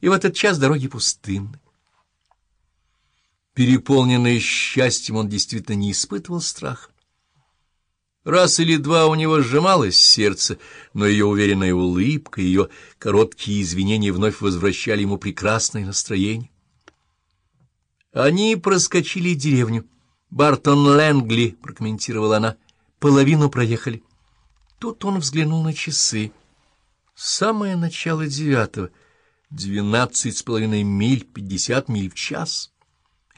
и в этот час дороги пустынны. Переполненный счастьем, он действительно не испытывал страха. Раз или два у него сжималось сердце, но ее уверенная улыбка, ее короткие извинения вновь возвращали ему прекрасное настроение. Они проскочили деревню. «Бартон Лэнгли», — прокомментировала она, — «половину проехали». Тут он взглянул на часы. Самое начало девятого. Двенадцать с половиной миль, пятьдесят миль в час.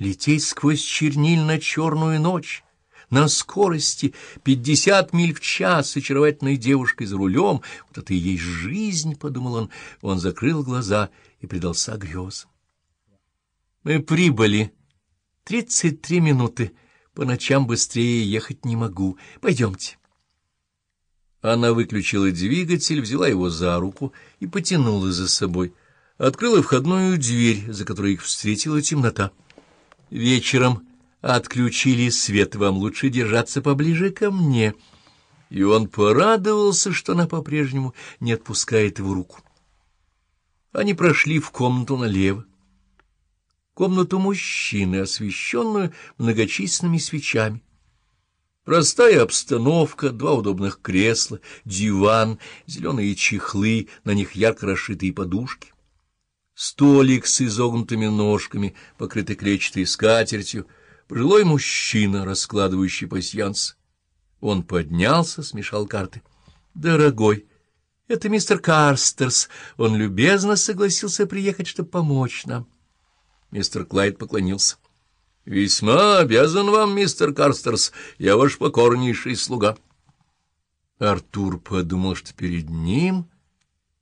Лететь сквозь чернильно-черную ночь на скорости пятьдесят миль в час с очаровательной девушкой за рулем. Вот это и есть жизнь, — подумал он. Он закрыл глаза и предался грезам. Мы прибыли. Тридцать три минуты. По ночам быстрее ехать не могу. Пойдемте. Она выключила двигатель, взяла его за руку и потянула за собой. Открыла входную дверь, за которой их встретила темнота. Вечером отключили свет, вам лучше держаться поближе ко мне. И он порадовался, что она по-прежнему не отпускает его руку. Они прошли в комнату налево. Комнату мужчины, освещенную многочисленными свечами. Простая обстановка, два удобных кресла, диван, зеленые чехлы, на них ярко расшитые подушки. Столик с изогнутыми ножками, покрытый клетчатой скатертью — Пожилой мужчина, раскладывающий пасьянс. Он поднялся, смешал карты. — Дорогой, это мистер Карстерс. Он любезно согласился приехать, чтобы помочь нам. Мистер Клайд поклонился. — Весьма обязан вам, мистер Карстерс. Я ваш покорнейший слуга. Артур подумал, что перед ним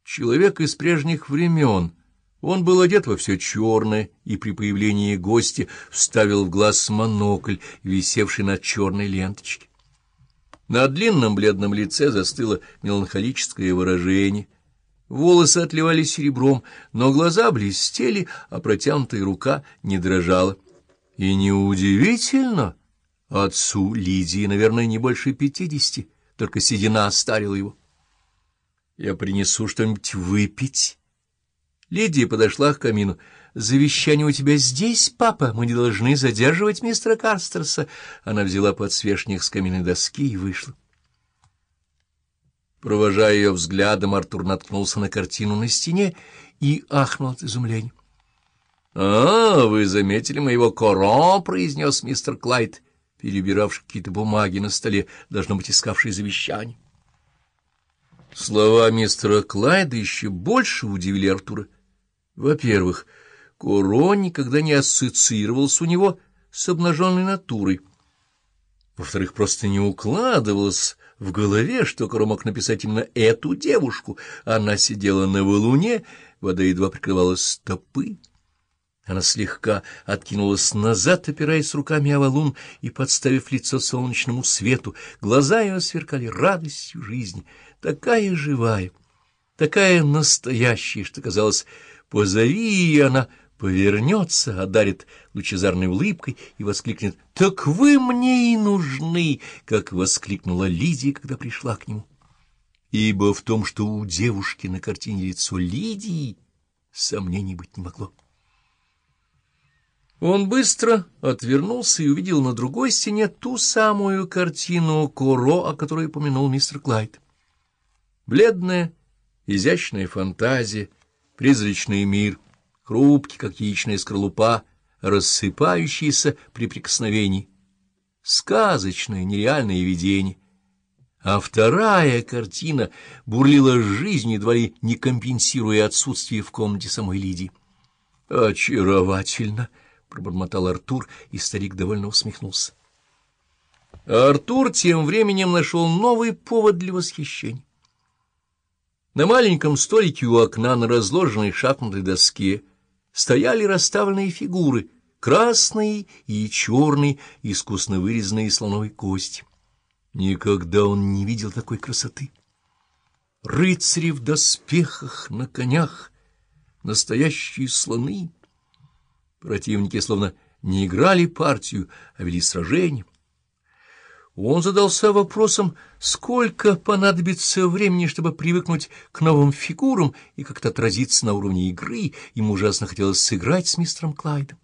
человек из прежних времен — он был одет во все черное и при появлении гостя вставил в глаз монокль, висевший на черной ленточке. На длинном бледном лице застыло меланхолическое выражение. Волосы отливали серебром, но глаза блестели, а протянутая рука не дрожала. И неудивительно, отцу Лидии, наверное, не больше пятидесяти, только седина остарила его. «Я принесу что-нибудь выпить». Лидия подошла к камину. «Завещание у тебя здесь, папа? Мы не должны задерживать мистера Карстерса». Она взяла подсвечник с каменной доски и вышла. Провожая ее взглядом, Артур наткнулся на картину на стене и ахнул от изумления. — А, вы заметили моего коро, — произнес мистер Клайд, перебиравший какие-то бумаги на столе, должно быть, искавший завещание. Слова мистера Клайда еще больше удивили Артура. Во-первых, Куро никогда не ассоциировался у него с обнаженной натурой. Во-вторых, просто не укладывалось в голове, что Куро мог написать именно эту девушку. Она сидела на валуне, вода едва прикрывала стопы. Она слегка откинулась назад, опираясь руками о валун и подставив лицо солнечному свету. Глаза ее сверкали радостью жизни, такая живая, такая настоящая, что казалось Позови, и она повернется, одарит лучезарной улыбкой и воскликнет «Так вы мне и нужны!» как воскликнула Лидия, когда пришла к нему. Ибо в том, что у девушки на картине лицо Лидии, сомнений быть не могло. Он быстро отвернулся и увидел на другой стене ту самую картину Коро, о которой упомянул мистер Клайд. Бледная, изящная фантазия — призрачный мир, хрупкий, как яичная скорлупа, рассыпающийся при прикосновении, сказочное, нереальное видение. А вторая картина бурлила жизнью, едва ли не компенсируя отсутствие в комнате самой Лидии. «Очаровательно!» — пробормотал Артур, и старик довольно усмехнулся. Артур тем временем нашел новый повод для восхищения. На маленьком столике у окна на разложенной шахматной доске стояли расставленные фигуры, красные и черные, искусно вырезанные слоновой кости. Никогда он не видел такой красоты. Рыцари в доспехах, на конях, настоящие слоны. Противники словно не играли партию, а вели сражение. Он задался вопросом, сколько понадобится времени, чтобы привыкнуть к новым фигурам и как-то отразиться на уровне игры. Ему ужасно хотелось сыграть с мистером Клайдом.